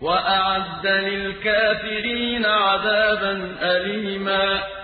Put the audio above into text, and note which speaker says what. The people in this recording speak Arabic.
Speaker 1: وَأَعَدَّ لِلْكَافِرِينَ عَذَابًا أَلِيمًا